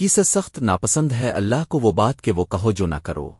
کی سے سخت ناپسند ہے اللہ کو وہ بات کہ وہ کہو جو نہ کرو۔